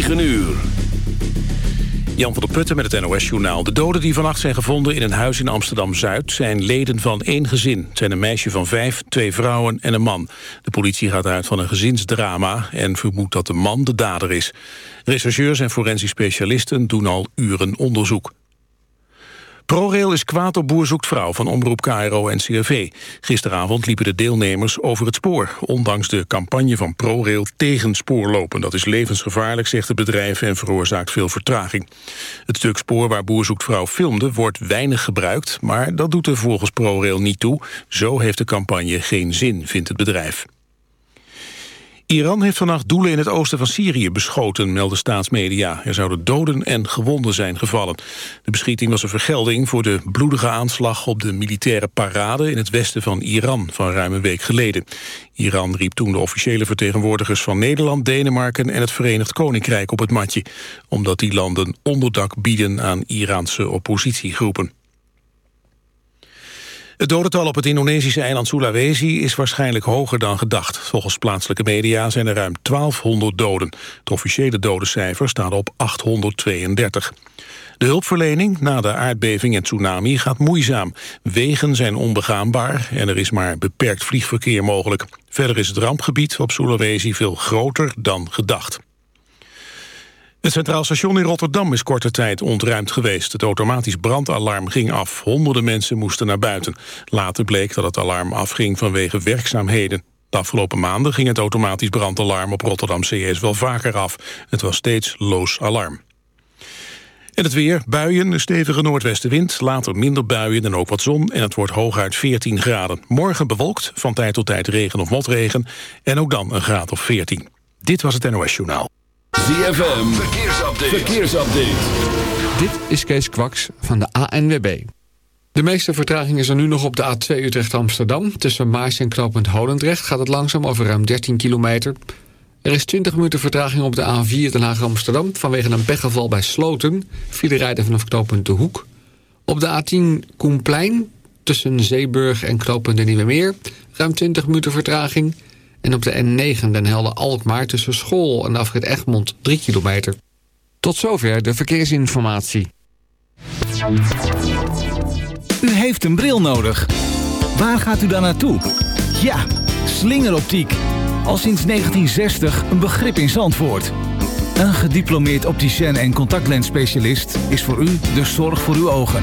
9 uur. Jan van der Putten met het NOS-journaal. De doden die vannacht zijn gevonden in een huis in Amsterdam-Zuid... zijn leden van één gezin. Het zijn een meisje van vijf, twee vrouwen en een man. De politie gaat uit van een gezinsdrama... en vermoedt dat de man de dader is. Rechercheurs en forensisch specialisten doen al uren onderzoek. ProRail is kwaad op Boer zoekt vrouw van Omroep KRO en CRV. Gisteravond liepen de deelnemers over het spoor... ondanks de campagne van ProRail tegen spoorlopen. Dat is levensgevaarlijk, zegt het bedrijf, en veroorzaakt veel vertraging. Het stuk spoor waar Boer zoekt vrouw filmde wordt weinig gebruikt... maar dat doet er volgens ProRail niet toe. Zo heeft de campagne geen zin, vindt het bedrijf. Iran heeft vannacht doelen in het oosten van Syrië beschoten, melden staatsmedia. Er zouden doden en gewonden zijn gevallen. De beschieting was een vergelding voor de bloedige aanslag op de militaire parade in het westen van Iran van ruim een week geleden. Iran riep toen de officiële vertegenwoordigers van Nederland, Denemarken en het Verenigd Koninkrijk op het matje, omdat die landen onderdak bieden aan Iraanse oppositiegroepen. Het dodental op het Indonesische eiland Sulawesi is waarschijnlijk hoger dan gedacht. Volgens plaatselijke media zijn er ruim 1200 doden. Het officiële dodencijfer staat op 832. De hulpverlening na de aardbeving en tsunami gaat moeizaam. Wegen zijn onbegaanbaar en er is maar beperkt vliegverkeer mogelijk. Verder is het rampgebied op Sulawesi veel groter dan gedacht. Het Centraal Station in Rotterdam is korte tijd ontruimd geweest. Het automatisch brandalarm ging af. Honderden mensen moesten naar buiten. Later bleek dat het alarm afging vanwege werkzaamheden. De afgelopen maanden ging het automatisch brandalarm op Rotterdam CS wel vaker af. Het was steeds loos alarm. En het weer, buien, een stevige noordwestenwind, later minder buien en ook wat zon en het wordt hooguit 14 graden. Morgen bewolkt, van tijd tot tijd regen of motregen en ook dan een graad of 14. Dit was het NOS Journaal. ZFM, verkeersupdate. verkeersupdate. Dit is Kees Kwaks van de ANWB. De meeste vertraging is er nu nog op de A2 Utrecht-Amsterdam. Tussen Maars en knooppunt Holendrecht gaat het langzaam over ruim 13 kilometer. Er is 20 minuten vertraging op de A4 Den Haag-Amsterdam... vanwege een pechgeval bij Sloten. Vierde rijden vanaf knooppunt De Hoek. Op de A10 Koenplein tussen Zeeburg en knooppunt De Nieuwe Meer... ruim 20 minuten vertraging... En op de N9 Den Helder-Alkmaar tussen School en afrit Egmond 3 kilometer. Tot zover de verkeersinformatie. U heeft een bril nodig. Waar gaat u dan naartoe? Ja, slingeroptiek. Al sinds 1960 een begrip in Zandvoort. Een gediplomeerd opticien en contactlensspecialist is voor u de zorg voor uw ogen.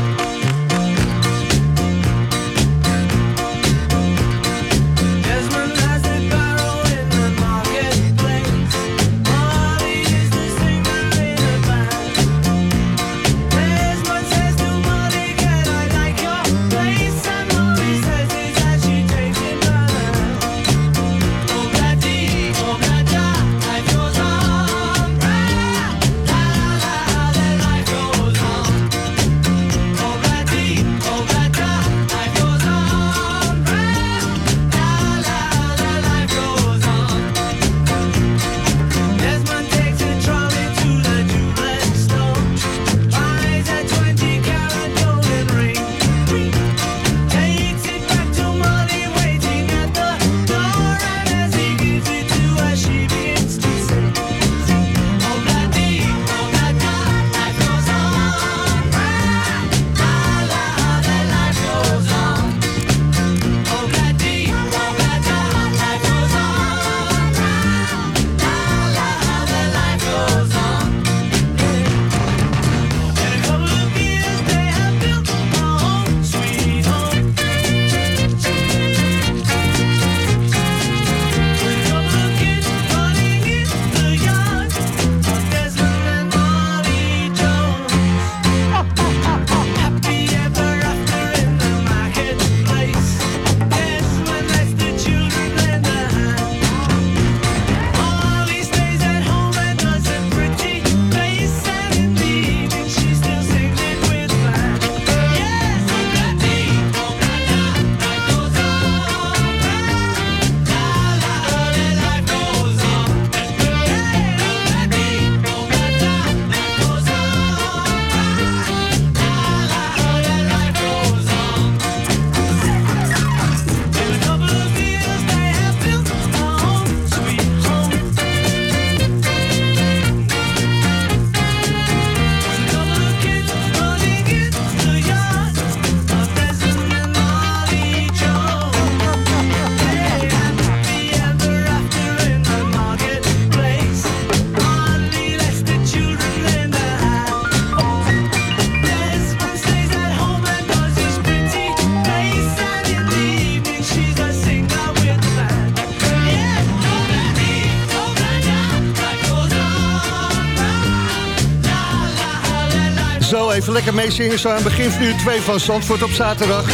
Lekker meezingen zo aan begin van uur 2 van Zandvoort op zaterdag.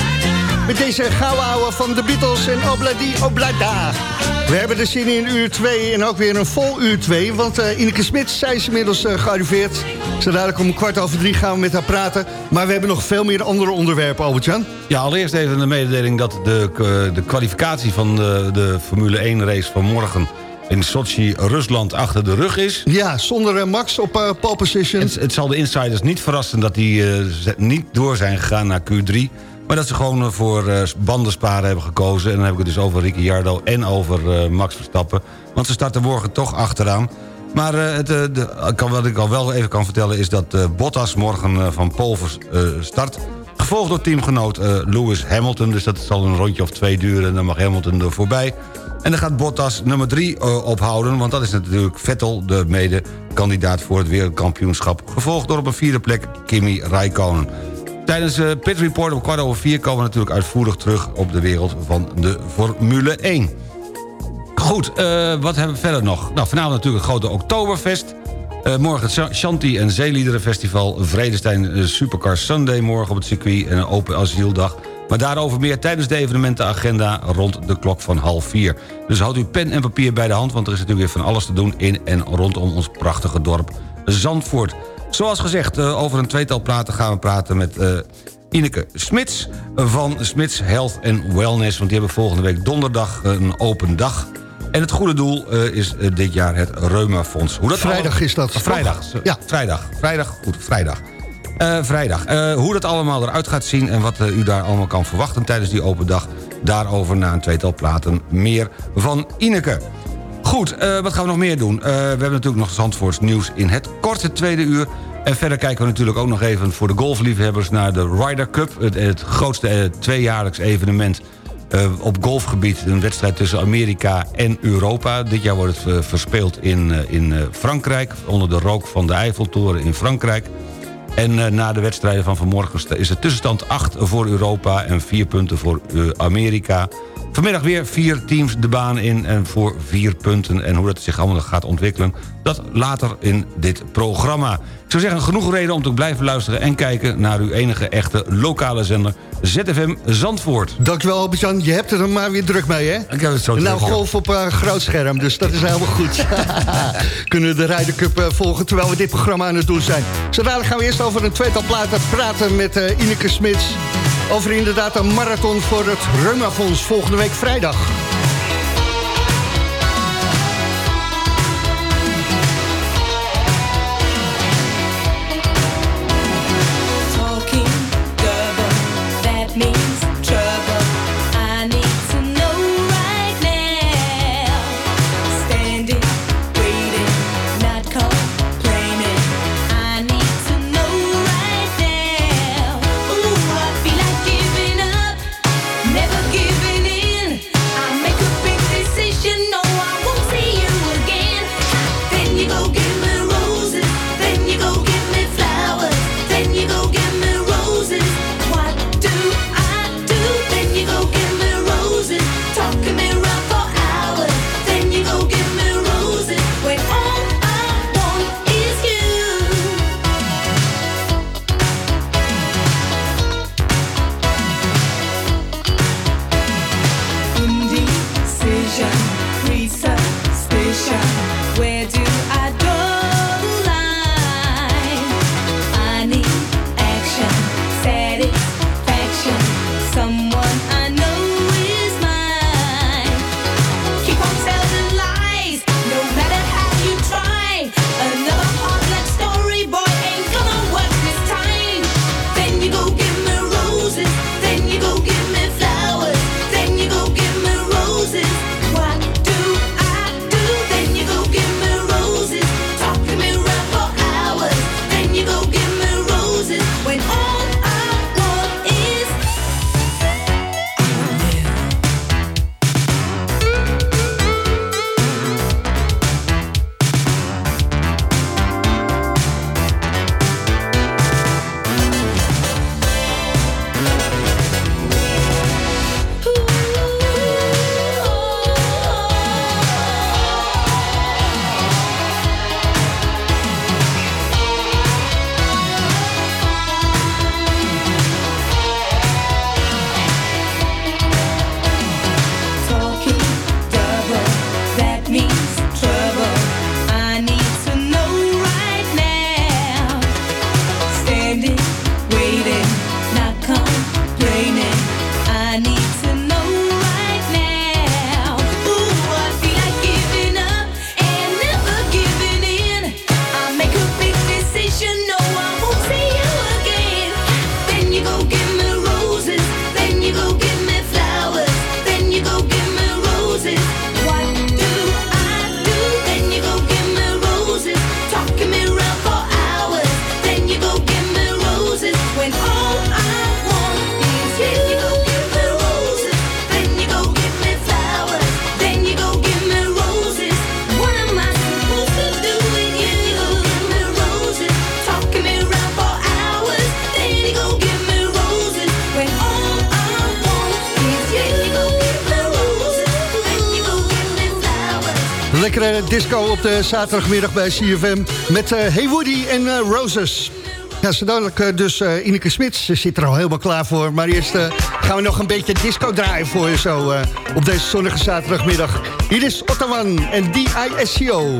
Met deze gouden ouwe van de Beatles en Obladi Oblada. We hebben de zin in uur 2 en ook weer een vol uur 2. Want uh, Ineke Smits, zij is inmiddels uh, gearriveerd. Zo dadelijk om kwart over drie gaan we met haar praten. Maar we hebben nog veel meer andere onderwerpen, Albert-Jan. Ja, allereerst even de mededeling dat de, de kwalificatie van de, de Formule 1 race van morgen in Sochi, Rusland, achter de rug is. Ja, zonder uh, Max op uh, pole position. Het, het, zal de insiders niet verrassen dat die uh, niet door zijn gegaan naar Q3... maar dat ze gewoon voor bandensparen hebben gekozen. En dan heb ik het dus over Ricciardo en over Max Verstappen. Want ze starten morgen toch achteraan. Maar het, de, kan, wat ik al wel even kan vertellen is dat Bottas morgen van Pole start... Gevolgd door teamgenoot Lewis Hamilton. Dus dat zal een rondje of twee duren en dan mag Hamilton er voorbij. En dan gaat Bottas nummer 3 uh, ophouden... want dat is natuurlijk Vettel, de mede-kandidaat voor het wereldkampioenschap... gevolgd door op een vierde plek Kimi Raikkonen. Tijdens uh, Pit Report om kwart over vier... komen we natuurlijk uitvoerig terug op de wereld van de Formule 1. Goed, uh, wat hebben we verder nog? Nou, vanavond natuurlijk een grote Oktoberfest... Morgen het Shanti en Zeeliederenfestival... Vredestein Supercar Sunday morgen op het circuit... en een open asieldag... Maar daarover meer tijdens de evenementenagenda rond de klok van half vier. Dus houd uw pen en papier bij de hand... want er is natuurlijk weer van alles te doen in en rondom ons prachtige dorp Zandvoort. Zoals gezegd, eh, over een tweetal praten gaan we praten met... Uh, Ineke Smits van Smits Health and Wellness... want die hebben volgende week donderdag een open dag... En het goede doel uh, is uh, dit jaar het Reumafonds. Hoe dat vrijdag allemaal... is dat. vrijdag. Ja. Vrijdag. Vrijdag. Goed, vrijdag. Uh, vrijdag. Uh, hoe dat allemaal eruit gaat zien en wat uh, u daar allemaal kan verwachten tijdens die open dag... daarover na een tweetal platen meer van Ineke. Goed, wat gaan we nog meer doen? we hebben natuurlijk nog Zandvoorts nieuws in het korte tweede uur... En verder kijken we natuurlijk ook nog even voor de golfliefhebbers... naar de Ryder Cup, het, het grootste tweejaarlijks evenement... op golfgebied, een wedstrijd tussen Amerika en Europa. Dit jaar wordt het verspeeld in, in Frankrijk... onder de rook van de Eiffeltoren in Frankrijk... En uh, na de wedstrijden van vanmorgen is de tussenstand 8 voor Europa... en 4 punten voor uh, Amerika. Vanmiddag weer vier teams de baan in en voor vier punten. En hoe dat zich allemaal gaat ontwikkelen, dat later in dit programma. Ik zou zeggen, genoeg reden om te blijven luisteren... en kijken naar uw enige echte lokale zender ZFM Zandvoort. Dankjewel Albert-Jan, je hebt er maar weer druk mee, hè? Ik heb het zo Nou, golf op uh, groot scherm, dus dat is helemaal goed. Kunnen we de Ryder Cup uh, volgen terwijl we dit programma aan het doen zijn. Zodra gaan we eerst over een tweetal platen praten met uh, Ineke Smits... over inderdaad een marathon voor het Reumafonds volgende week vrijdag. Lekkere disco op de zaterdagmiddag bij CFM... met uh, Hey Woody en uh, Roses. Ja, zo dadelijk uh, dus uh, Ineke Smits. Ze zit er al helemaal klaar voor. Maar eerst gaan we nog een beetje disco draaien voor je zo... op deze zonnige zaterdagmiddag. Hier is Ottawan en DISCO.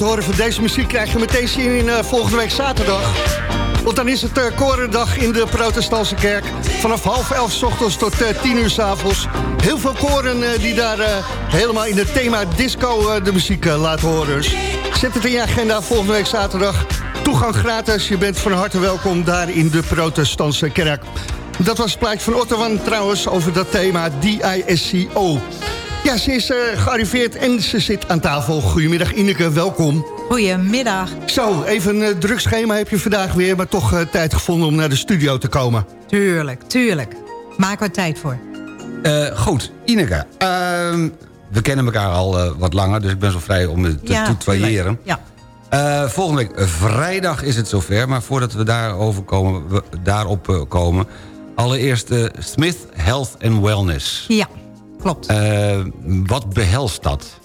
Horen van deze muziek krijg je meteen zin in uh, volgende week zaterdag. Want dan is het uh, korendag in de protestantse kerk. Vanaf half elf s ochtends tot uh, tien uur s avonds. Heel veel koren die daar helemaal in het thema disco de muziek laten horen. Dus zet het in je agenda volgende week zaterdag. Toegang gratis, je bent van harte welkom daar in de protestantse kerk. Dat was het plaatje van Ottowan trouwens over dat thema DISCO. Ja, ze is uh, gearriveerd en ze zit aan tafel. Goedemiddag Ineke, welkom. Goedemiddag. Zo, even een uh, druk schema heb je vandaag weer... maar toch uh, tijd gevonden om naar de studio te komen. Tuurlijk, tuurlijk. Maak er tijd voor. goed, Ineke. Ehm, we kennen elkaar al wat langer, dus ik ben zo vrij om het te ja, tutoyeren. Ja. volgende week vrijdag is het zover, maar voordat we daarover komen, we daarop komen... allereerst Smith Health and Wellness. Ja klopt. Uh, wat behelst dat?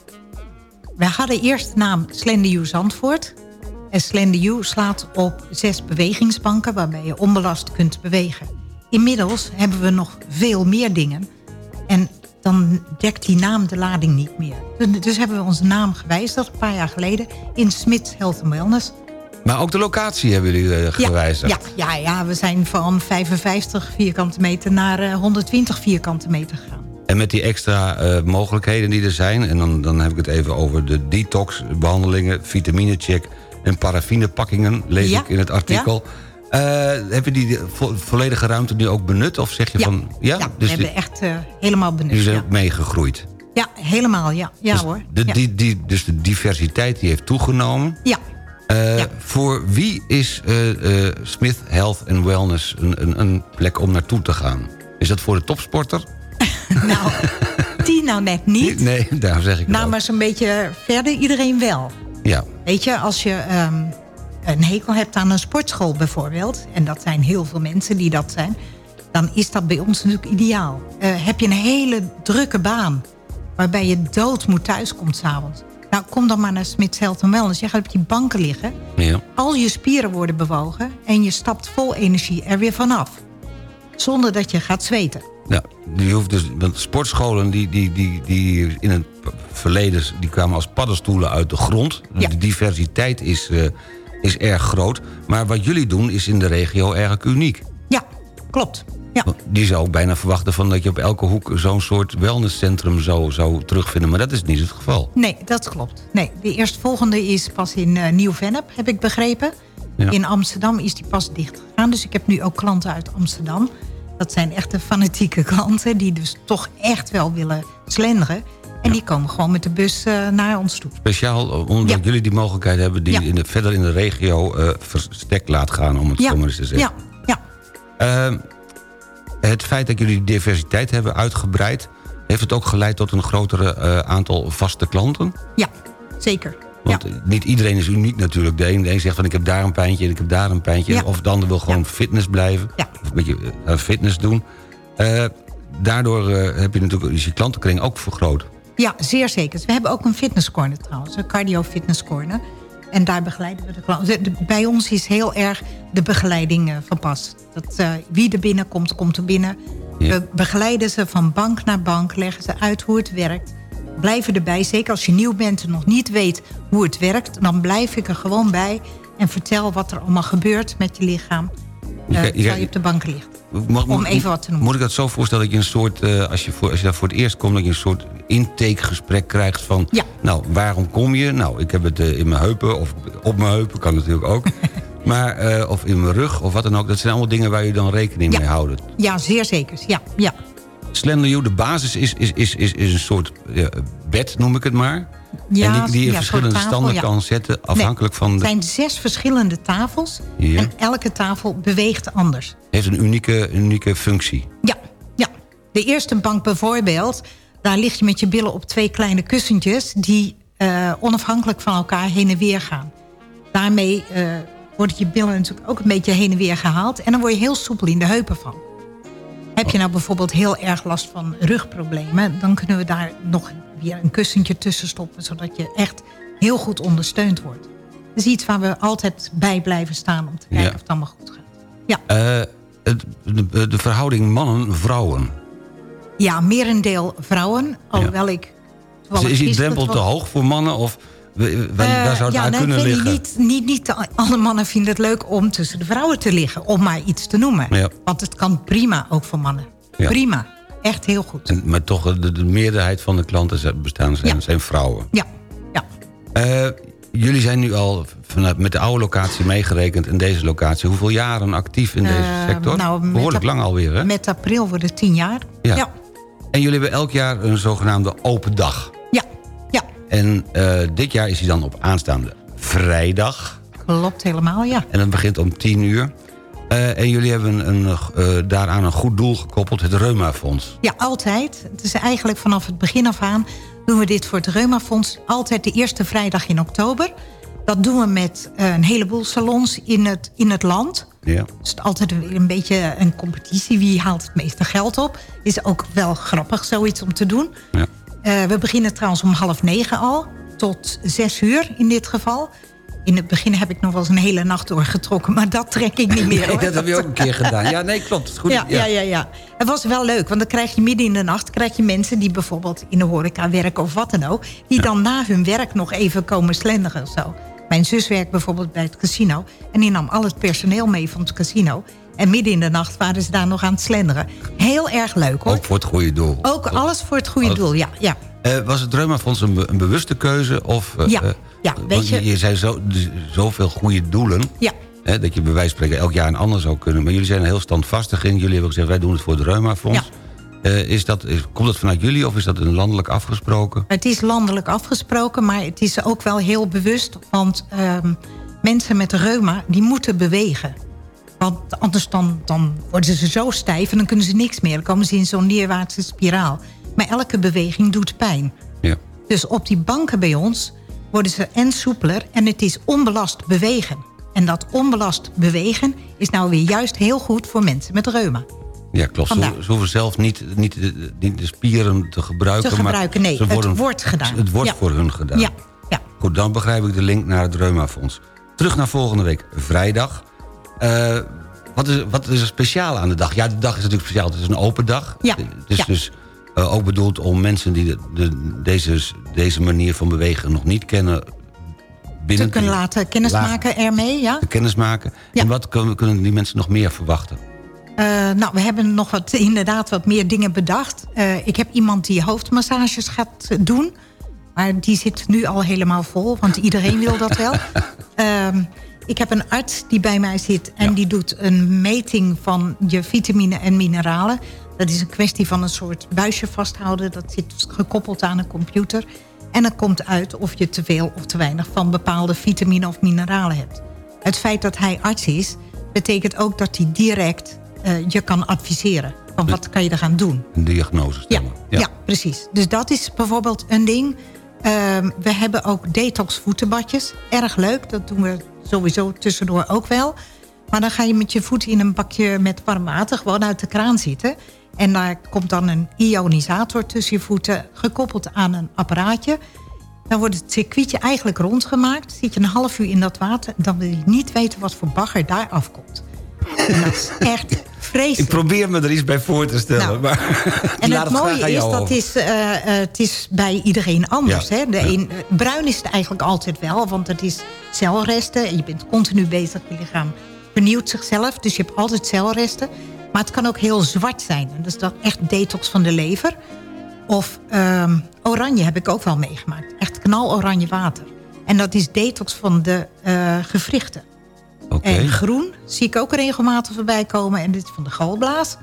Wij hadden eerst de naam Slender Zandvoort. En Slender slaat op zes bewegingsbanken... waarbij je onbelast kunt bewegen. Inmiddels hebben we nog veel meer dingen. En dan dekt die naam de lading niet meer. Dus hebben we onze naam gewijzigd een paar jaar geleden... in Smith Health and Wellness. Maar ook de locatie hebben jullie uh, gewijzigd? Ja, ja, ja, we zijn van 55 vierkante meter naar 120 eh, vierkante meter gegaan. En met die extra uh, mogelijkheden die er zijn... en dan, dan heb ik het even over de detox-behandelingen... vitaminecheck en paraffinepakkingen, lees ik in het artikel... Ja. Uh, heb je die vo volledige ruimte nu ook benut? Of zeg je ja. van... Ja, ja dus we hebben echt uh, helemaal benut. Jullie zijn ook meegegroeid? Ja, helemaal, ja, ja dus hoor. De, die, die, dus de diversiteit die heeft toegenomen. Ja. Uh, voor wie is Smith Health and Wellness een, een, een plek om naartoe te gaan? Is dat voor de topsporter? nou, die nou net niet. Nee, daar zeg ik Nou, maar zo'n beetje verder iedereen wel. Ja. Weet je, als je um, een hekel hebt aan een sportschool bijvoorbeeld... en dat zijn heel veel mensen die dat zijn... dan is dat bij ons natuurlijk ideaal. Uh, heb je een hele drukke baan... waarbij je dood moet thuiskomt s'avonds... Nou, kom dan maar naar Smith Health Wellness. Je gaat op die banken liggen. Ja. Al je spieren worden bewogen. En je stapt vol energie er weer vanaf. Zonder dat je gaat zweten. Ja, je hoeft dus, want sportscholen die, die, die, die in het verleden... die kwamen als paddenstoelen uit de grond. Ja. De diversiteit is, eh, is erg groot. Maar wat jullie doen is in de regio erg uniek. Ja, klopt. Ja. Die zou ik bijna verwachten van dat je op elke hoek... zo'n soort wellnesscentrum zou, zou terugvinden. Maar dat is niet het geval. Nee, dat klopt. Nee, de eerstvolgende is pas in eh, Nieuw-Vennep, heb ik begrepen. Ja. In Amsterdam is die pas dicht gegaan. Dus ik heb nu ook klanten uit Amsterdam. Dat zijn echte fanatieke klanten... die dus toch echt wel willen slenderen. En die komen gewoon met de bus eh, naar ons toe. Speciaal eh, omdat Ja. jullie die mogelijkheid hebben... die Ja. in de, verder in de regio eh verstek laat gaan, om het Ja, zo maar eens te zeggen. ja, ja. Ehm, het feit dat jullie die diversiteit hebben uitgebreid... heeft het ook geleid tot een grotere aantal vaste klanten? ja, zeker. Want ja. niet iedereen is uniek natuurlijk. De een, de een zegt van ik heb daar een pijntje en ik heb daar een pijntje. Ja. Of de ander wil gewoon fitness blijven. Ja. Een beetje eh, fitness doen. Eh, daardoor eh, heb je natuurlijk je klantenkring ook vergroot. ja, zeer zeker. We hebben ook een fitnesscorner trouwens. Een cardio fitnesscorner. En daar begeleiden we de klanten. Bij ons is heel erg de begeleiding van pas. Dat, wie er binnenkomt, komt er binnen. Ja. We begeleiden ze van bank naar bank. Leggen ze uit hoe het werkt. Blijven erbij. Zeker als je nieuw bent en nog niet weet hoe het werkt. Dan blijf ik er gewoon bij. En vertel wat er allemaal gebeurt met je lichaam. Je eh, je terwijl je op de bank ligt. Mag- Om even wat te noemen. Moet ik dat zo voorstellen dat je een soort, eh, als, je voor, als je daar voor het eerst komt... dat je een soort intakegesprek krijgt van... Ja. nou, waarom kom je? Nou, ik heb het eh, in mijn heupen of op mijn heupen, kan natuurlijk ook. maar, of in mijn rug of wat dan ook. Dat zijn allemaal dingen waar je dan rekening Ja. mee houdt. Ja, zeer zeker. Ja, ja. Slender You, de basis is, is, is, is, is een soort bed, noem ik het maar. Ja, en die, die je in ja, verschillende tafel, standen ja. kan zetten... afhankelijk van... Het De, zijn zes verschillende tafels. En elke tafel beweegt anders. heeft een unieke, unieke functie. Ja, ja. De eerste bank bijvoorbeeld... daar lig je met je billen op twee kleine kussentjes... die eh, onafhankelijk van elkaar heen en weer gaan. Daarmee eh worden je billen natuurlijk ook een beetje heen en weer gehaald... en dan word je heel soepel in de heupen van. Heb je nou bijvoorbeeld heel erg last van rugproblemen... dan kunnen we daar nog weer een kussentje tussen stoppen... zodat je echt heel goed ondersteund wordt. Dat is iets waar we altijd bij blijven staan... om te kijken Ja. of het allemaal goed gaat. Ja. Eh, de, de verhouding mannen-vrouwen. Ja, merendeel vrouwen. Alhoewel ik... Is, toevallig is die drempel te hoog voor mannen? Of waar, Eh, waar zou het ja, nou, kunnen liggen? Niet, niet, niet alle mannen vinden het leuk om tussen de vrouwen te liggen. Om maar iets te noemen. Ja. Want het kan prima ook voor mannen. Ja. Prima. Echt heel goed. En, maar toch, de, de meerderheid van de klanten bestaan zijn, Ja. zijn vrouwen. Ja. ja. Eh, jullie zijn nu al vanuit, met de oude locatie meegerekend... en deze locatie. Hoeveel jaren actief in deze Eh, sector? nou, Behoorlijk lang alweer, hè? Met april wordt het tien jaar. Ja. Ja. En jullie hebben elk jaar een zogenaamde open dag. Ja. ja. En eh, dit jaar is die dan op aanstaande vrijdag. Klopt helemaal, ja. En dat begint om 10 uur. Eh, en jullie hebben een, eh, daaraan een goed doel gekoppeld, het Reumafonds. Ja, altijd. Het is eigenlijk vanaf het begin af aan doen we dit voor het Reumafonds. Altijd de eerste vrijdag in oktober. Dat doen we met eh, een heleboel salons in het, in het land. Ja. Het is altijd weer een beetje een competitie. Wie haalt het meeste geld op? Is ook wel grappig zoiets om te doen. Ja. Eh, we beginnen trouwens om half negen al. Tot zes uur in dit geval. In het begin heb ik nog wel eens een hele nacht doorgetrokken. Maar dat trek ik niet meer. Nee, dat heb je ook een keer gedaan. Ja, nee, klopt. Goed. Ja, ja. Ja, ja, Het was wel leuk, want dan krijg je midden in de nacht... krijg je mensen die bijvoorbeeld in de horeca werken of wat dan ook... die dan na hun werk nog even komen slenderen of zo. Mijn zus werkt bijvoorbeeld bij het casino... en die nam al het personeel mee van het casino... en midden in de nacht waren ze daar nog aan het slenderen. Heel erg leuk, hoor. Ook voor het goede doel. Ook alles voor het goede Alles- doel, ja. ja. Eh, was het Reumafonds een, be- een bewuste keuze? Of, eh, Ja, ja, want je- je zei zo, dus zoveel goede doelen. Ja. Hè, dat je bij wijze van spreken elk jaar een ander zou kunnen. Maar jullie zijn er heel standvastig in. Jullie hebben ook gezegd, wij doen het voor het Reumafonds. Eh, is dat, is, komt dat vanuit jullie of is dat een landelijk afgesproken? Het is landelijk afgesproken, maar het is ook wel heel bewust. Want ehm, mensen met reuma, die moeten bewegen. Want anders dan, dan worden ze zo stijf en dan kunnen ze niks meer. Dan komen ze in zo'n neerwaartse spiraal. Maar elke beweging doet pijn. Ja. Dus op die banken bij ons worden ze en soepeler en het is onbelast bewegen. En dat onbelast bewegen is nou weer juist heel goed voor mensen met reuma. Ja, klopt. Ze, Vandaar. hoeven- ze hoeven zelf niet, niet, de, niet de spieren te gebruiken. Te gebruiken, maar nee, het wordt gedaan. Het wordt Ja. voor hun gedaan. Ja, Goed, dan begrijp ik de link naar het Reumafonds. Terug naar volgende week, vrijdag. Eh, wat, is, wat is er speciaal aan de dag? Ja, de dag is natuurlijk speciaal. Het is een open dag. Ja, Het is ja. dus eh, ook bedoeld om mensen die de, de- deze, deze manier van bewegen nog niet kennen... binnen Te kunnen laten kennismaken ermee, ja. te kennis maken. Ja. En wat kunnen, kunnen die mensen nog meer verwachten? Eh, nou, we hebben nog wat, inderdaad wat meer dingen bedacht. Eh, ik heb iemand die hoofdmassages gaat doen. Maar die zit nu al helemaal vol, want iedereen wil dat wel. Ehm, ik heb een arts die bij mij zit en die doet een meting van je vitamine en mineralen. Dat is een kwestie van een soort buisje vasthouden. Dat zit gekoppeld aan een computer. En dan komt uit of je te veel of te weinig van bepaalde vitamine of mineralen hebt. Het feit dat hij arts is, betekent ook dat hij direct eh, je kan adviseren. Van wat kan je er gaan doen? Een diagnose Ja, stellen? ja. precies. Dus dat is bijvoorbeeld een ding. Ehm, we hebben ook detox voetenbadjes. Erg leuk, dat doen we sowieso tussendoor ook wel. Maar dan ga je met je voeten in een bakje met warm water... gewoon uit de kraan zitten. En daar komt dan een ionisator tussen je voeten... gekoppeld aan een apparaatje. Dan wordt het circuitje eigenlijk rondgemaakt. Zit je een half uur in dat water... dan wil je niet weten wat voor bagger daar afkomt. En dat is echt vreselijk. Ik probeer me er iets bij voor te stellen. Nou, maar En het mooie is dat is, eh, eh, het is bij iedereen anders. Ja. Hè? De een, eh, bruin is het eigenlijk altijd wel, want het is celresten. En je bent continu bezig, je lichaam vernieuwt zichzelf. Dus je hebt altijd celresten. Maar het kan ook heel zwart zijn. En dat is dan echt detox van de lever. Of ehm, oranje heb ik ook wel meegemaakt. Echt knaloranje water. En dat is detox van de eh, gewrichten. Oké. En groen zie ik ook regelmatig voorbij komen. En dit is van de galblaas.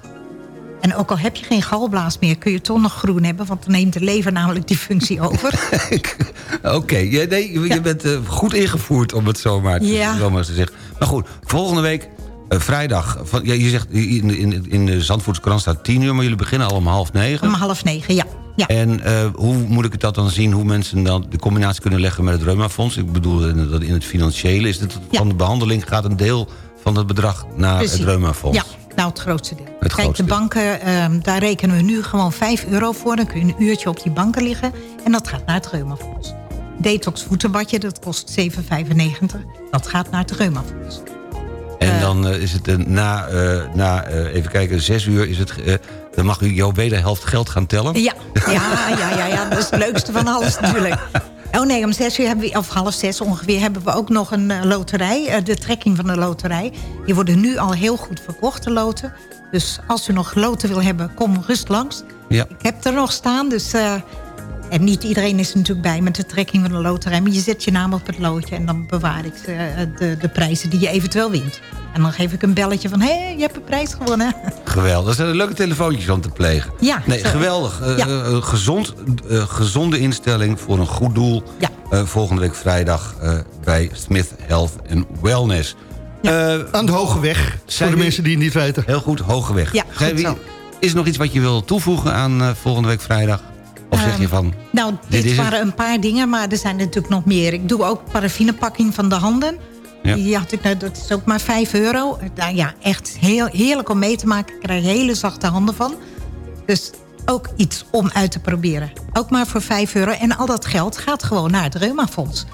En ook al heb je geen galblaas meer, kun je toch nog groen hebben. Want dan neemt de lever namelijk die functie over. Oké, je, nee, je Ja. bent eh, goed ingevoerd om het zomaar te, Ja. zomaar te zeggen. Maar goed, volgende week, eh, vrijdag... Van, ja, je zegt in, in, in de Zandvoortse krant staat 10 uur... maar jullie beginnen al om half negen. Om half negen, ja. ja. En eh, hoe moet ik het dat dan zien? Hoe mensen dan de combinatie kunnen leggen met het Reumafonds? Ik bedoel, in- dat in het financiële is het Ja. van de behandeling... gaat een deel van het bedrag naar Precies. het Reumafonds. Ja, nou het grootste deel. Het Kijk, grootste de banken, ehm, daar rekenen we nu gewoon 5 euro voor. Dan kun je een uurtje op die banken liggen. En dat gaat naar het Reumafonds. Detox voetenbadje, dat kost 7,95. Dat gaat naar het Reumafonds. En dan eh, is het eh, na, eh, na eh, even kijken, zes uur is het... eh, dan mag u jouw wederhelft geld gaan tellen. Ja, ja, ja, ja, ja, dat is het leukste van alles natuurlijk. Oh nee, om zes uur hebben we, of half zes ongeveer, hebben we ook nog een eh, loterij. eh, de trekking van de loterij. Die worden nu al heel goed verkocht, de loten. Dus als u nog loten wil hebben, kom rust langs. Ja. Ik heb er nog staan, dus... eh, en niet iedereen is er natuurlijk bij met de trekking van de loterij. Maar je zet je naam op het loodje en dan bewaar ik eh, de, de prijzen die je eventueel wint. En dan geef ik een belletje van, hé, hey, je hebt een prijs gewonnen. Geweldig. Dat zijn leuke telefoontjes om te plegen. Ja, Nee, zo. geweldig. Eh, Ja. eh, gezond, eh, gezonde instelling voor een goed doel. Ja. Eh, volgende week vrijdag eh, bij Smith Health and Wellness. Eh, Aan de Hoge Weg, voor de mensen die het niet weten. heel goed, hoge weg. Ja, Zijn goed wie- zo. Is er nog iets wat je wil toevoegen aan eh, volgende week vrijdag? Of zeg Ehm, je van... Nou, Dit dit, is het? waren een paar dingen, maar er zijn natuurlijk nog meer. Ik doe ook paraffinepakking van de handen. Ja. Die had ik, nou, dat is ook maar 5 euro. Nou ja, echt heel, heerlijk om mee te maken. Ik krijg hele zachte handen van. Dus ook iets om uit te proberen. Ook maar voor 5 euro. En al dat geld gaat gewoon naar het Reumafonds.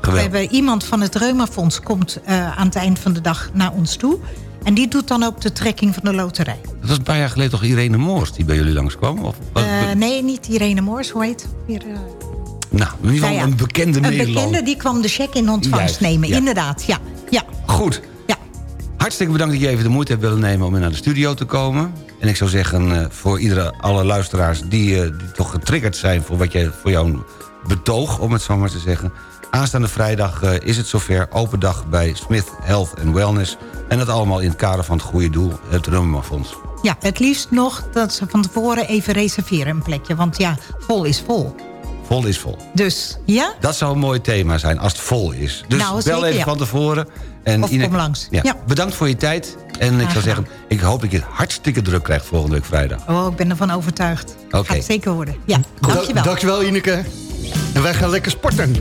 We hebben iemand van het Reumafonds komt eh, aan het eind van de dag naar ons toe. En die doet dan ook de trekking van de loterij. Dat was een paar jaar geleden toch Irene Moors die bij jullie langskwam? Of, Eh, nee, niet Irene Moors, hoe heet? Weer, eh, nou, in ieder geval nou ja, een bekende Een bekende die kwam de cheque in ontvangst Juist, nemen, ja. inderdaad. Ja, ja, Goed. ja. Hartstikke bedankt dat je even de moeite hebt willen nemen om naar de studio te komen. En ik zou zeggen, eh, voor iedere, alle luisteraars die, die toch getriggerd zijn... voor, wat jij, voor jouw betoog, om het zo maar te zeggen... aanstaande vrijdag is het zover, open dag bij Smith Health and Wellness... en dat allemaal in het kader van het goede doel, het Reumafonds. ja, het liefst nog dat ze van tevoren even reserveren een plekje. Want ja, vol is vol. Vol is vol. Dus ja, Dat zou een mooi thema zijn, als het vol is. Dus Nou, bel zeker, even ja. van tevoren. En Of kom langs. Ja. Ja. Bedankt voor je tijd. En ik zou zeggen, ik hoop dat je het hartstikke druk krijgt volgende week vrijdag. oh, ik ben ervan overtuigd. Oké. Gaat zeker worden. Ja, dankjewel. Da- dankjewel, Ineke. En wij gaan lekker sporten.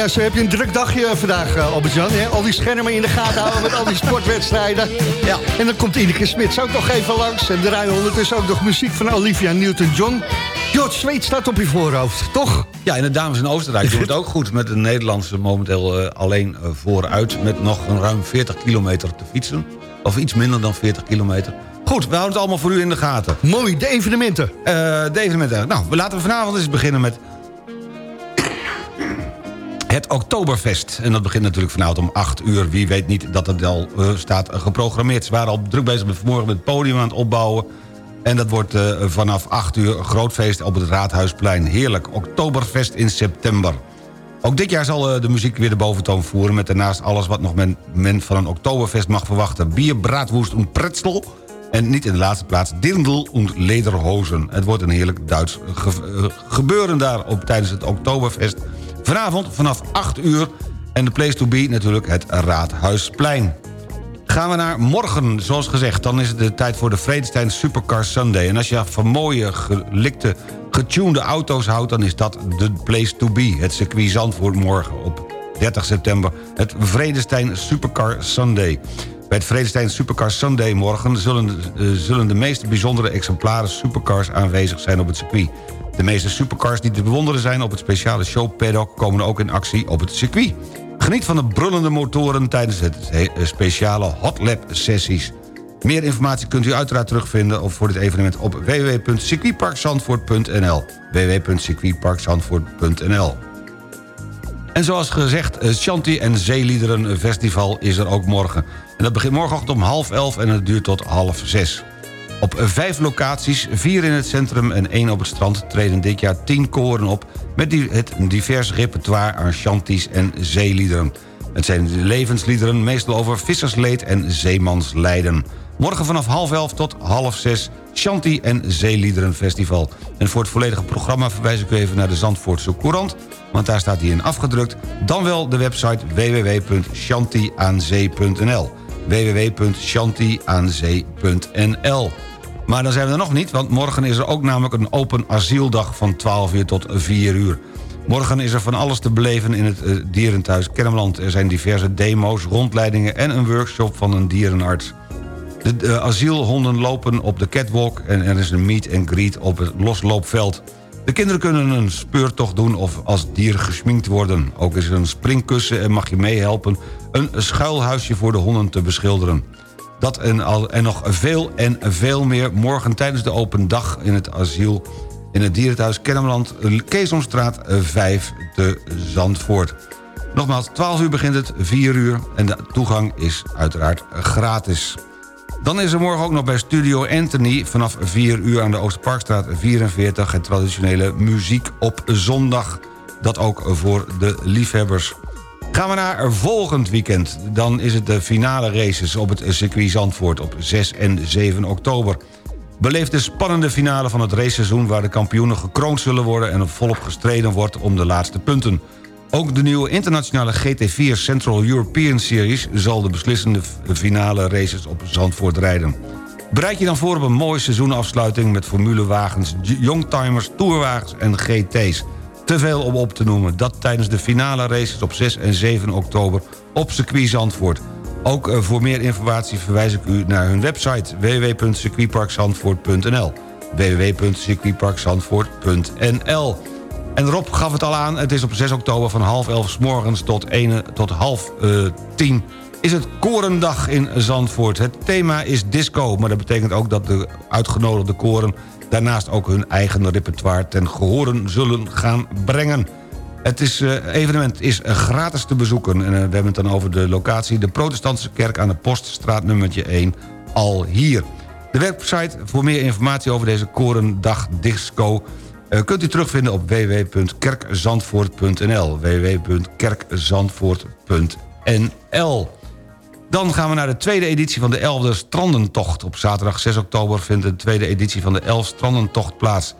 Ja, zo heb je een druk dagje vandaag, uh, Albert-Jan. Al die schermen in de gaten houden met al die sportwedstrijden. Ja. En dan komt Ineke Smits ook nog even langs. En draaien ondertussen ook nog muziek van Olivia Newton-John. George Zweet staat op je voorhoofd, toch? Ja, en de dames in Oostenrijk doen het ook goed... met de Nederlandse momenteel uh, alleen uh, vooruit... met nog een ruim 40 kilometer te fietsen. Of iets minder dan 40 kilometer. Goed, we houden het allemaal voor u in de gaten. Mooi, de evenementen. Uh, de evenementen. Nou, we laten we vanavond eens beginnen met... Oktoberfest. En dat begint natuurlijk vanavond om 8 uur. Wie weet niet dat het al uh, staat geprogrammeerd. Ze waren al druk bezig met vanmorgen met het podium aan het opbouwen. En dat wordt uh, vanaf 8 uur groot feest op het Raadhuisplein. Heerlijk, Oktoberfest in september. Ook dit jaar zal uh, de muziek weer de boventoon voeren... met daarnaast alles wat nog men, men van een Oktoberfest mag verwachten. Bier, braadwoest en pretzel... En niet in de laatste plaats Dirndl und Lederhozen. Het wordt een heerlijk Duits ge gebeuren daar op, tijdens het Oktoberfest. Vanavond vanaf 8 uur. En de place to be natuurlijk het Raadhuisplein. Gaan we naar morgen, zoals gezegd. Dan is het de tijd voor de Vredestein Supercar Sunday. En als je van mooie, gelikte, getunede auto's houdt... dan is dat de place to be. Het circuit Zandvoort morgen op 30 september. Het Vredestein Supercar Sunday. Bij het Vredestein Supercar Sunday morgen... Zullen, uh, zullen de meest bijzondere exemplaren supercars aanwezig zijn op het circuit. De meeste supercars die te bewonderen zijn op het speciale show paddock... komen ook in actie op het circuit. Geniet van de brullende motoren tijdens het speciale Hot Lap sessies. Meer informatie kunt u uiteraard terugvinden voor dit evenement op www.circuitparkzandvoort.nl www.circuitparkzandvoort.nl En zoals gezegd, het Shanti en Zeeliederen Festival is er ook morgen. En dat begint morgenochtend om half elf en het duurt tot half zes. Op vijf locaties, vier in het centrum en één op het strand... treden dit jaar tien koren op met het divers repertoire aan shanties en zeeliederen. Het zijn levensliederen, meestal over vissersleed en zeemanslijden. Morgen vanaf half elf tot half zes Shanti en Zeeliederen Festival. En voor het volledige programma verwijs ik u even naar de Zandvoortse Courant... want daar staat hij in afgedrukt. Dan wel de website www.shantiaanzee.nl www.shantiaanzee.nl Maar dan zijn we er nog niet, want morgen is er ook namelijk een open asieldag... van 12 uur tot 4 uur. Morgen is er van alles te beleven in het uh, dierenthuis. Er zijn diverse demo's, rondleidingen en een workshop van een dierenarts. De, de asielhonden lopen op de catwalk en er is een meet and greet op het losloopveld. De kinderen kunnen een speurtocht doen of als dier gesminkt worden. Ook is er een springkussen en mag je meehelpen... een schuilhuisje voor de honden te beschilderen. Dat en, al, en nog veel en veel meer morgen tijdens de open dag in het asiel... in het dierenthuis Kennemerland, Keesomstraat 5 te Zandvoort. Nogmaals, 12 uur begint het, 4 uur en de toegang is uiteraard gratis. Dan is er morgen ook nog bij Studio Anthony... vanaf 4 uur aan de Oosterparkstraat 44... het traditionele muziek op zondag. Dat ook voor de liefhebbers. Gaan we naar volgend weekend. Dan is het de finale races op het circuit Zandvoort... op 6 en 7 oktober. Beleef de spannende finale van het raceseizoen... waar de kampioenen gekroond zullen worden... en volop gestreden wordt om de laatste punten... Ook de nieuwe internationale GT4 Central European Series... zal de beslissende finale races op Zandvoort rijden. Bereid je dan voor op een mooie seizoenafsluiting... met formulewagens, youngtimers, tourwagens en GT's. Te veel om op te noemen. Dat tijdens de finale races op 6 en 7 oktober op circuit Zandvoort. Ook eh, voor meer informatie verwijs ik u naar hun website... www.circuitparkzandvoort.nl www.circuitparkzandvoort.nl en Rob gaf het al aan, het is op 6 oktober van half elf s morgens tot, 1, tot half uh, tien is het Korendag in Zandvoort. Het thema is disco, maar dat betekent ook dat de uitgenodigde koren... daarnaast ook hun eigen repertoire ten gehoren zullen gaan brengen. Het is, uh, evenement is gratis te bezoeken. En uh, we hebben het dan over de locatie... de protestantse kerk aan de Poststraat nummertje 1, al hier. De website voor meer informatie over deze Korendag Disco uh, kunt u terugvinden op www.kerkzandvoort.nl www.kerkzandvoort.nl Dan gaan we naar de tweede editie van de 11e Strandentocht. Op zaterdag 6 oktober vindt de tweede editie van de 11 Strandentocht plaats.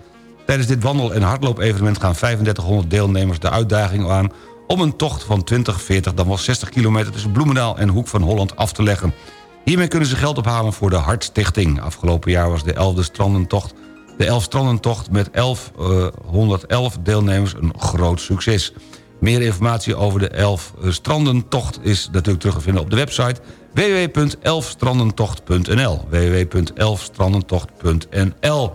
Tijdens dit wandel- en hardloop-evenement gaan 3500 deelnemers de uitdaging aan... om een tocht van 20, 40, dan wel 60 kilometer tussen Bloemendaal en Hoek van Holland af te leggen. Hiermee kunnen ze geld ophalen voor de Hartstichting. Afgelopen jaar was de 11e Strandentocht de Elfstrandentocht met 1111 uh, deelnemers een groot succes. Meer informatie over de Elf Strandentocht is natuurlijk terug te vinden op de website www.elfstrandentocht.nl www.elfstrandentocht.nl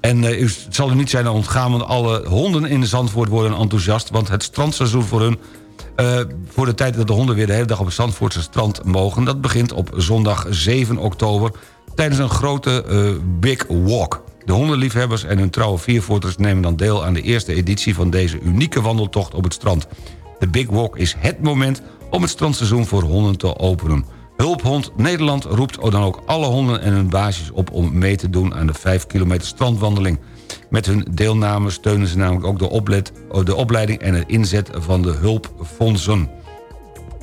En uh, het zal u niet zijn ontgaan, want alle honden in Zandvoort worden enthousiast... want het strandseizoen voor hun uh, voor de tijd dat de honden weer de hele dag op het Zandvoortse strand mogen... dat begint op zondag 7 oktober tijdens een grote uh, Big Walk. De hondenliefhebbers en hun trouwe viervoeters nemen dan deel aan de eerste editie... van deze unieke wandeltocht op het strand. De Big Walk is het moment om het strandseizoen voor honden te openen. Hulphond Nederland roept dan ook alle honden en hun baasjes op... om mee te doen aan de 5 kilometer strandwandeling. Met hun deelname steunen ze namelijk ook de, de opleiding... en het inzet van de hulpfondsen.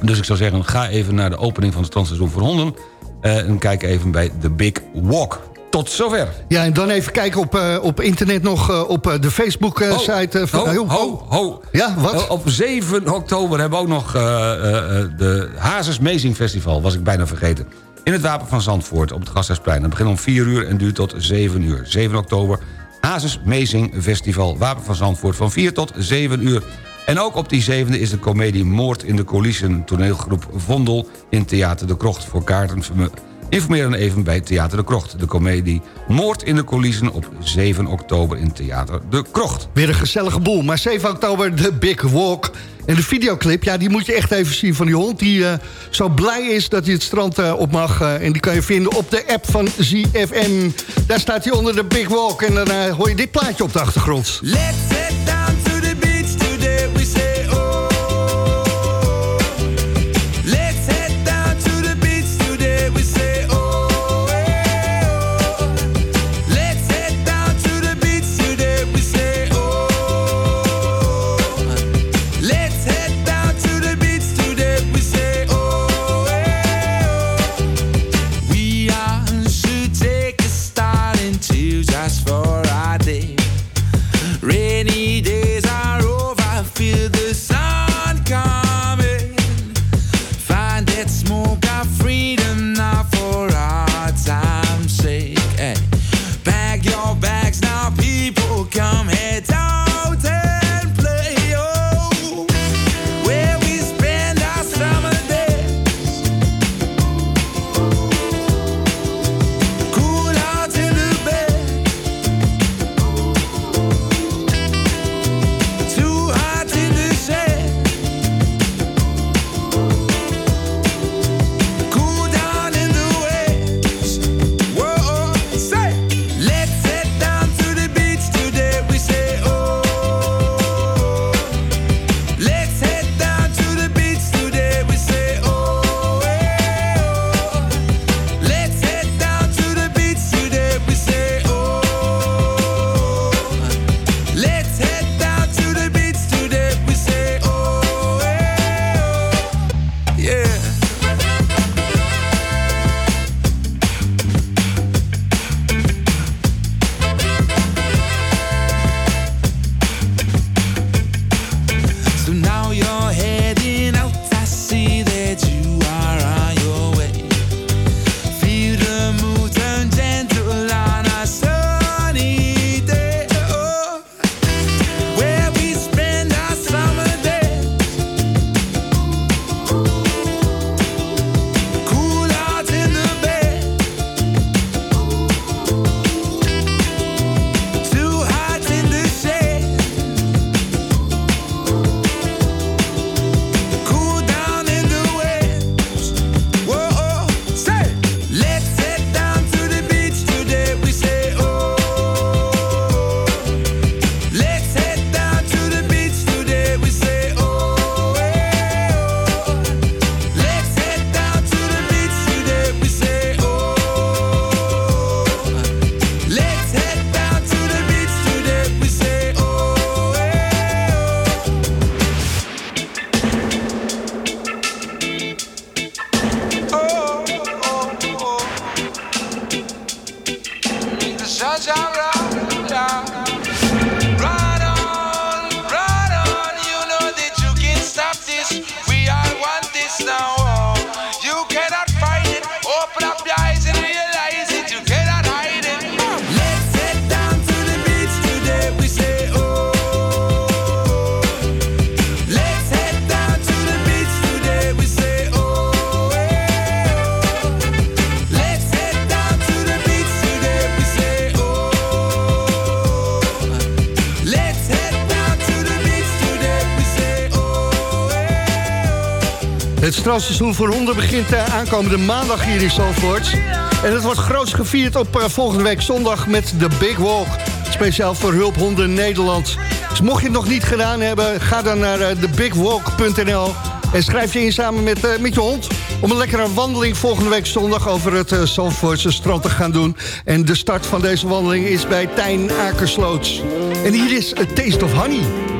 Dus ik zou zeggen, ga even naar de opening van het strandseizoen voor honden... Uh, en kijk even bij The Big Walk. Tot zover. Ja, en dan even kijken op, uh, op internet nog uh, op uh, de Facebook-site. Uh, ho, ho, ho, ho, Ja, wat? op 7 oktober hebben we ook nog de Hazes Amazing Festival. Was ik bijna vergeten. In het Wapen van Zandvoort op het Gasthuisplein. Dat begint om 4 uur en duurt tot 7 uur. 7 oktober, Hazes Amazing Festival. Wapen van Zandvoort van 4 tot 7 uur. En ook op die zevende is de komedie Moord in de Coulissen... toneelgroep Vondel in Theater de Krocht. Voor kaarten Informeer dan even bij Theater de Krocht. De komedie Moord in de coulissen op 7 oktober in Theater de Krocht. Weer een gezellige boel, maar 7 oktober de Big Walk. En de videoclip, ja, die moet je echt even zien van die hond... die uh, zo blij is dat hij het strand uh, op mag. Uh, en die kan je vinden op de app van ZFM. Daar staat hij onder de Big Walk en dan hoor je dit plaatje op de achtergrond. Let's strandseizoen voor honden begint uh, aankomende maandag hier in Zandvoort. En het wordt groots gevierd op uh, volgende week zondag met de Big Walk. Speciaal voor Hulphonden Nederland. Dus mocht je het nog niet gedaan hebben, ga dan naar thebigwalk.nl... en schrijf je in samen met, met je hond... om een lekkere wandeling volgende week zondag over het Zandvoortse strand te gaan doen. En de start van deze wandeling is bij Tijn Akersloot. En hier is A Taste of Honey.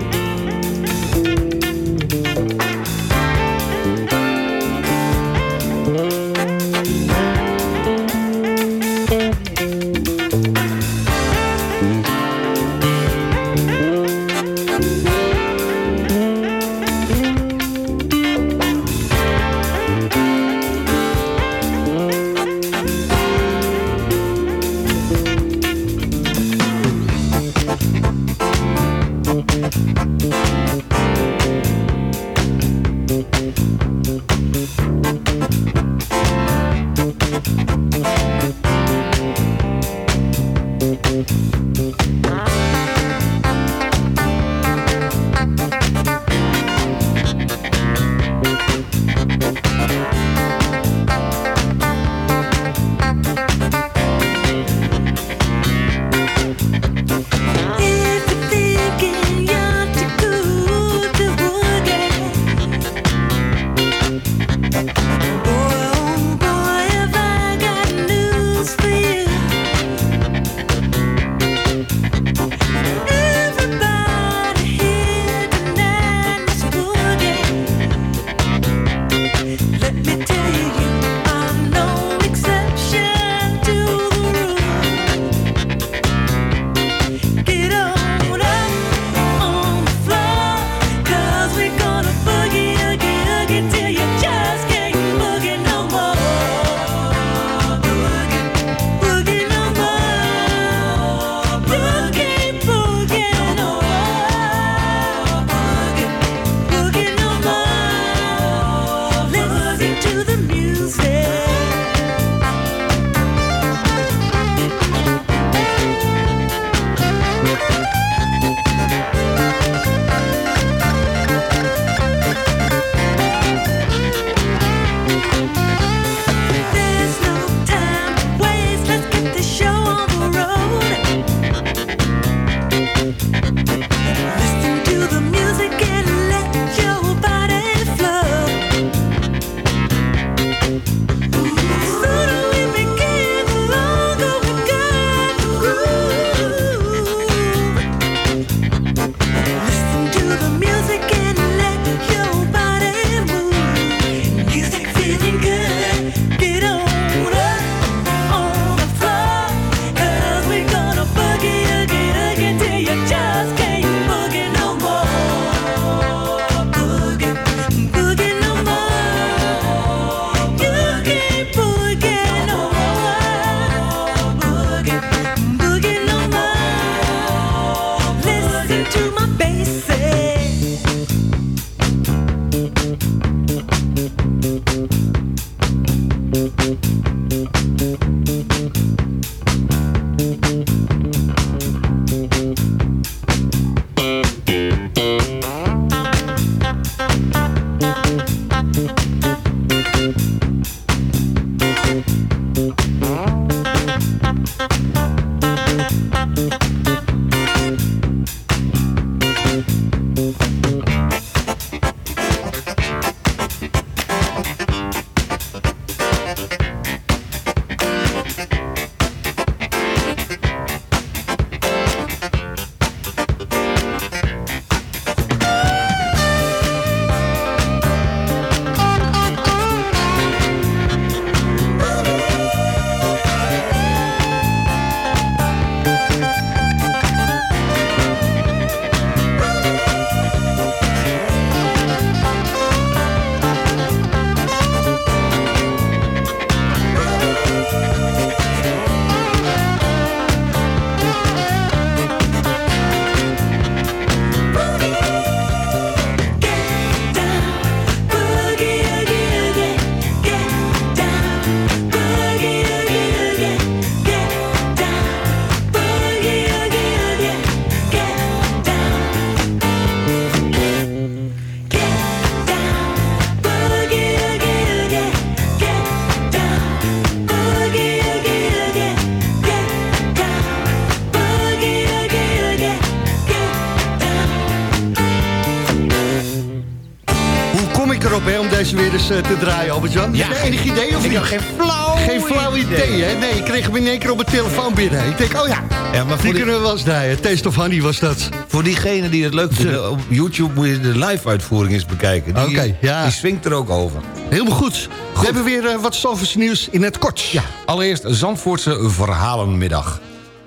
Eens eh, te draaien, Albert-Jan? Ja. Heb enig idee of Ik niet? geen flauw Geen flauw idee, idee. hè? Nee, ik kreeg hem in één keer op mijn telefoon binnen. Ik denk, oh ja, Ja, maar voor, die, kunnen we wel eens draaien. Taste of Honey was dat. voor diegenen die het leuk vinden... op YouTube moet je de live-uitvoering eens bekijken. Die, ja. die swingt er ook over. Helemaal goed. We hebben weer eh, wat Zalvers nieuws in het kort. Ja, allereerst Zandvoortse Verhalenmiddag.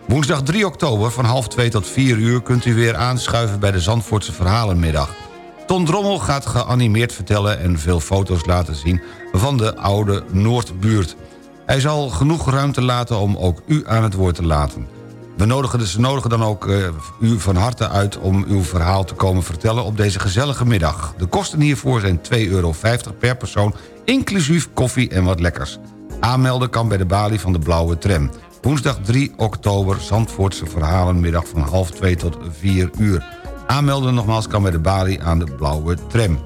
Woensdag 3 oktober van half 2 tot 4 uur... kunt u weer aanschuiven bij de Zandvoortse Verhalenmiddag. Ton Drommel gaat geanimeerd vertellen en veel foto's laten zien... van de oude Noordbuurt. Hij zal genoeg ruimte laten om ook u aan het woord te laten. We nodigen, nodigen dan ook eh, u van harte uit om uw verhaal te komen vertellen op deze gezellige middag. De kosten hiervoor zijn 2,50 euro per persoon, inclusief koffie en wat lekkers. Aanmelden kan bij de balie van de Blauwe Tram. Woensdag 3 oktober, Zandvoortse Verhalenmiddag van half 2 tot 4 uur. Aanmelden nogmaals kan bij de balie aan de Blauwe Tram.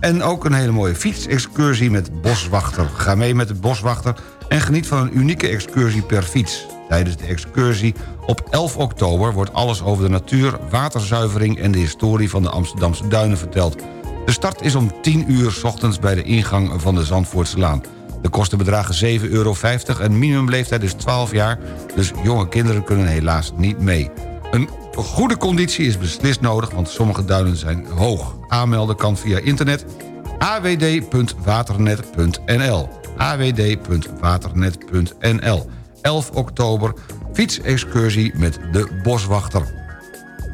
En ook een hele mooie fietsexcursie met Boswachter. Ga mee met de Boswachter en geniet van een unieke excursie per fiets. Tijdens de excursie op 11 oktober wordt alles over de natuur, waterzuivering... en de historie van de Amsterdamse duinen verteld. De start is om 10 uur ochtends bij de ingang van de Zandvoortse Laan. De kosten bedragen 7,50 euro en minimumleeftijd is 12 jaar... dus jonge kinderen kunnen helaas niet mee. Een goede conditie is beslist nodig, want sommige duinen zijn hoog. Aanmelden kan via internet awd.waternet.nl awd.waternet.nl 11 oktober, fietsexcursie met de boswachter.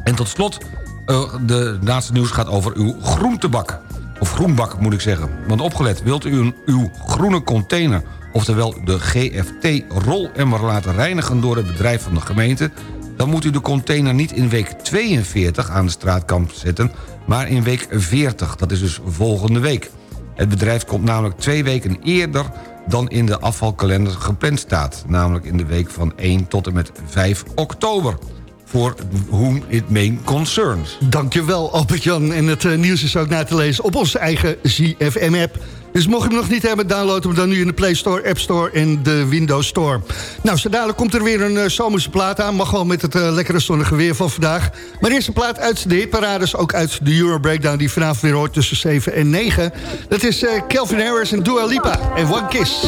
En tot slot, eh, de laatste nieuws gaat over uw groentebak. Of groenbak moet ik zeggen. Want opgelet, wilt u uw groene container... oftewel de GFT-rolemmer laten reinigen door het bedrijf van de gemeente... dan moet u de container niet in week 42 aan de straatkant zetten... maar in week 40, dat is dus volgende week. Het bedrijf komt namelijk twee weken eerder dan in de afvalkalender gepland staat. Namelijk in de week van 1 tot en met 5 oktober. Voor whom it may concerns. Dankjewel, Albert-Jan. En het eh, nieuws is ook na te lezen op onze eigen ZFM-app. Dus mocht je hem nog niet hebben, download hem dan nu in de Play Store, App Store en de Windows Store. Nou, zo dadelijk komt er weer een eh, zomerse plaat aan. Mag wel met het eh, lekkere zonnige weer van vandaag. Maar eerst een plaat uit de hitparades, ook uit de Euro Breakdown... die vanavond weer hoort tussen 7 en 9. Dat is eh, Calvin Harris en Dua Lipa en One Kiss.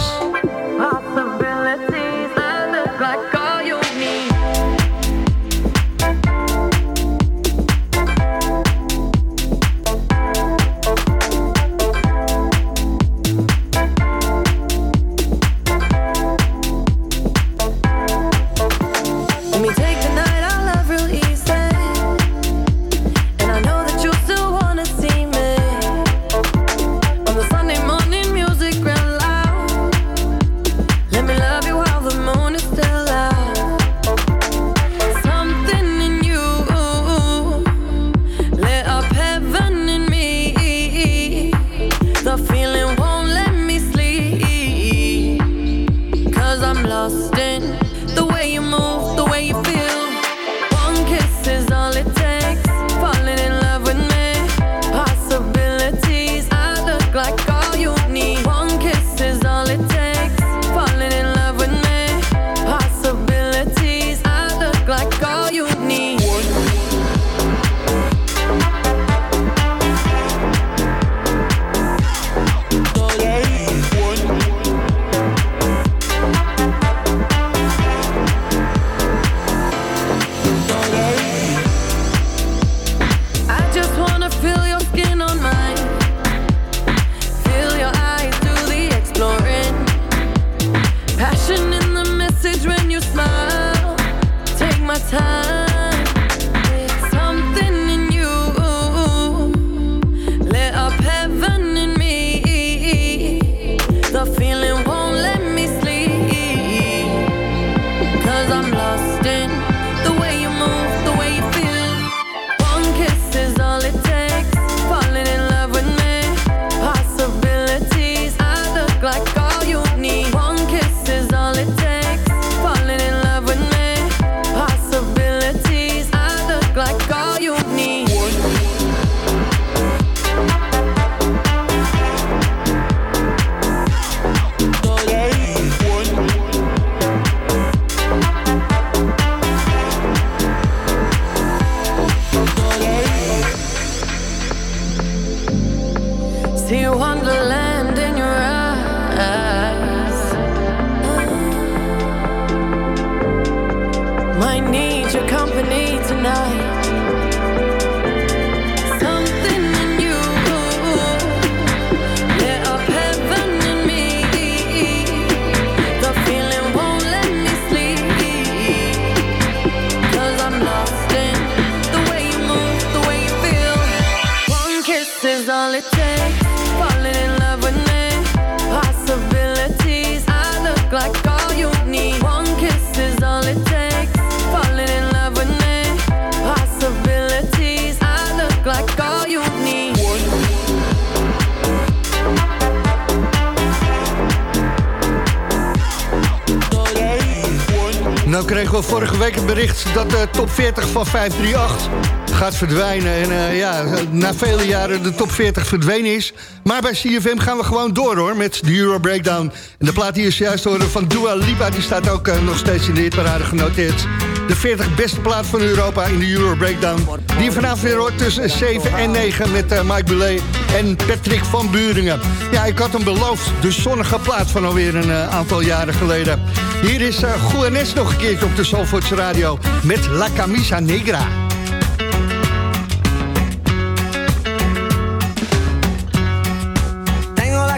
Nou kregen we vorige week het bericht dat de top 40 van 538 gaat verdwijnen. En eh, ja, na vele jaren de top 40 verdwenen is. Maar bij CFM gaan we gewoon door hoor, met de Euro Breakdown. En de plaat die is juist horen van Dua Lipa, die staat ook eh, nog steeds in de hitparade genoteerd. De 40 beste plaat van Europa in de Euro Breakdown. Die vanavond weer hoort tussen 7 en 9 met eh, Mike Bulet en Patrick van Buringen. Ja, ik had hem beloofd, de zonnige plaat van alweer een eh, aantal jaren geleden. Hier is uh, Goenes nog een keertje op de Zalvoorts Radio met La Camisa Negra.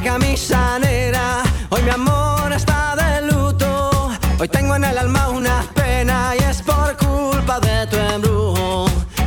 Camisa negra, hoy mi amor está de luto. Hoy tengo en el alma una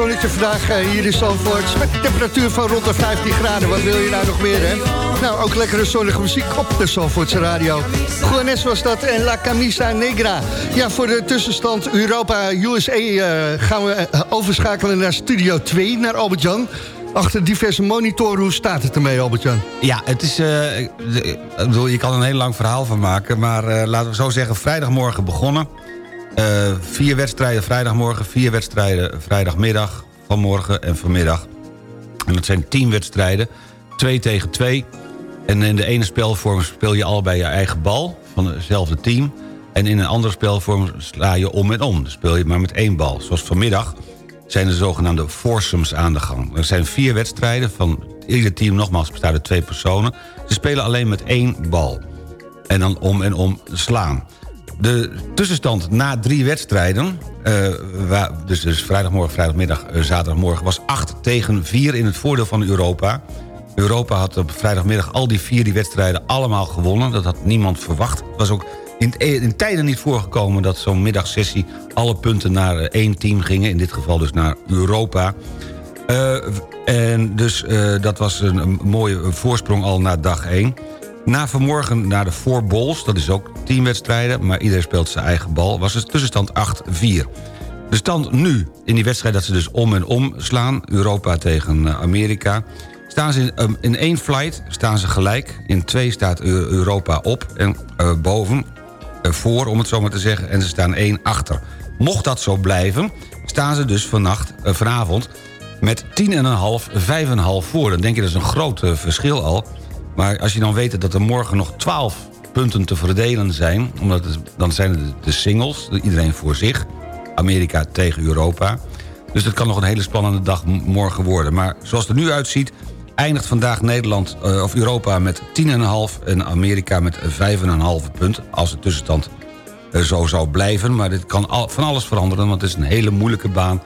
zonnetje vandaag eh, hier in Zandvoort. Met een temperatuur van rond de 15 graden. Wat wil je nou nog meer, hè? Nou, ook lekkere zonnige muziek op de Zandvoortse radio. Goenes was dat en La Camisa Negra. Ja, voor de tussenstand Europa-USA eh, gaan we eh, overschakelen naar Studio 2, naar Albert-Jan. Achter diverse monitoren, hoe staat het ermee, Albert-Jan? Ja, het is... ik bedoel, je kan een heel lang verhaal van maken... maar laten we zo zeggen, vrijdagmorgen begonnen. Eh, vier wedstrijden vrijdagmorgen, vier wedstrijden vrijdagmiddag... vanmorgen en vanmiddag. En dat zijn tien wedstrijden, twee tegen twee. En in de ene spelvorm speel je allebei je eigen bal... van hetzelfde team. En in een andere spelvorm sla je om en om. Dan speel je maar met één bal. Zoals vanmiddag zijn de zogenaamde foursomes aan de gang. Er zijn vier wedstrijden van ieder team, nogmaals, bestaat uit twee personen. Ze spelen alleen met één bal. En dan om en om slaan. De tussenstand na drie wedstrijden... eh, dus, dus vrijdagmorgen, vrijdagmiddag, eh, zaterdagmorgen... was 8 tegen 4 in het voordeel van Europa. Europa had op vrijdagmiddag al die vier die wedstrijden allemaal gewonnen. Dat had niemand verwacht. Het was ook in, in tijden niet voorgekomen dat zo'n middagsessie... alle punten naar eh, één team gingen. In dit geval dus naar Europa. Eh, en dus eh, dat was een, een mooie voorsprong al na dag 1. Na vanmorgen naar de four dat is ook teamwedstrijden... maar iedereen speelt zijn eigen bal, was de tussenstand 8-4. De stand nu, in die wedstrijd dat ze dus om en om slaan... Europa tegen eh, Amerika... Staan ze in, um, in één flight staan ze gelijk. In twee staat Eu- Europa op en eh, boven, eh, voor om het zo maar te zeggen... en ze staan één achter. Mocht dat zo blijven, staan ze dus vannacht, eh, vanavond... met 10,5, 5,5 voor. Dan denk je dat is een groot verschil al. Maar als je dan weet dat er morgen nog 12 punten te verdelen zijn... Omdat dan zijn het de singles, iedereen voor zich... Amerika tegen Europa. Dus dat kan nog een hele spannende dag morgen worden. Maar zoals het er nu uitziet, eindigt vandaag Nederland eh, of Europa met 10,5... en Amerika met 5,5 punt, als de tussenstand eh, zo zou blijven. Maar dit kan al, van alles veranderen, want het is een hele moeilijke baan.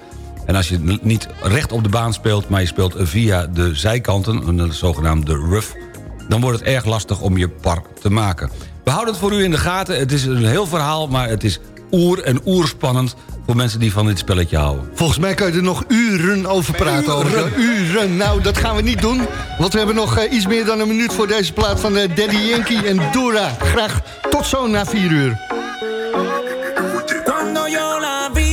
En als je niet recht op de baan speelt, maar je speelt via de zijkanten... een zogenaamde rough, dan wordt het erg lastig om je par te maken. We houden het voor u in de gaten. Het is een heel verhaal, maar het is oer en oerspannend... voor mensen die van dit spelletje houden. Volgens mij kan je er nog uren over praten. Over uren. Nou, dat gaan we niet doen. Want we hebben nog eh, iets meer dan een minuut voor deze plaat van eh, Daddy Yankee en Dora. Graag tot zo na vier uur. Cuando yo la vi,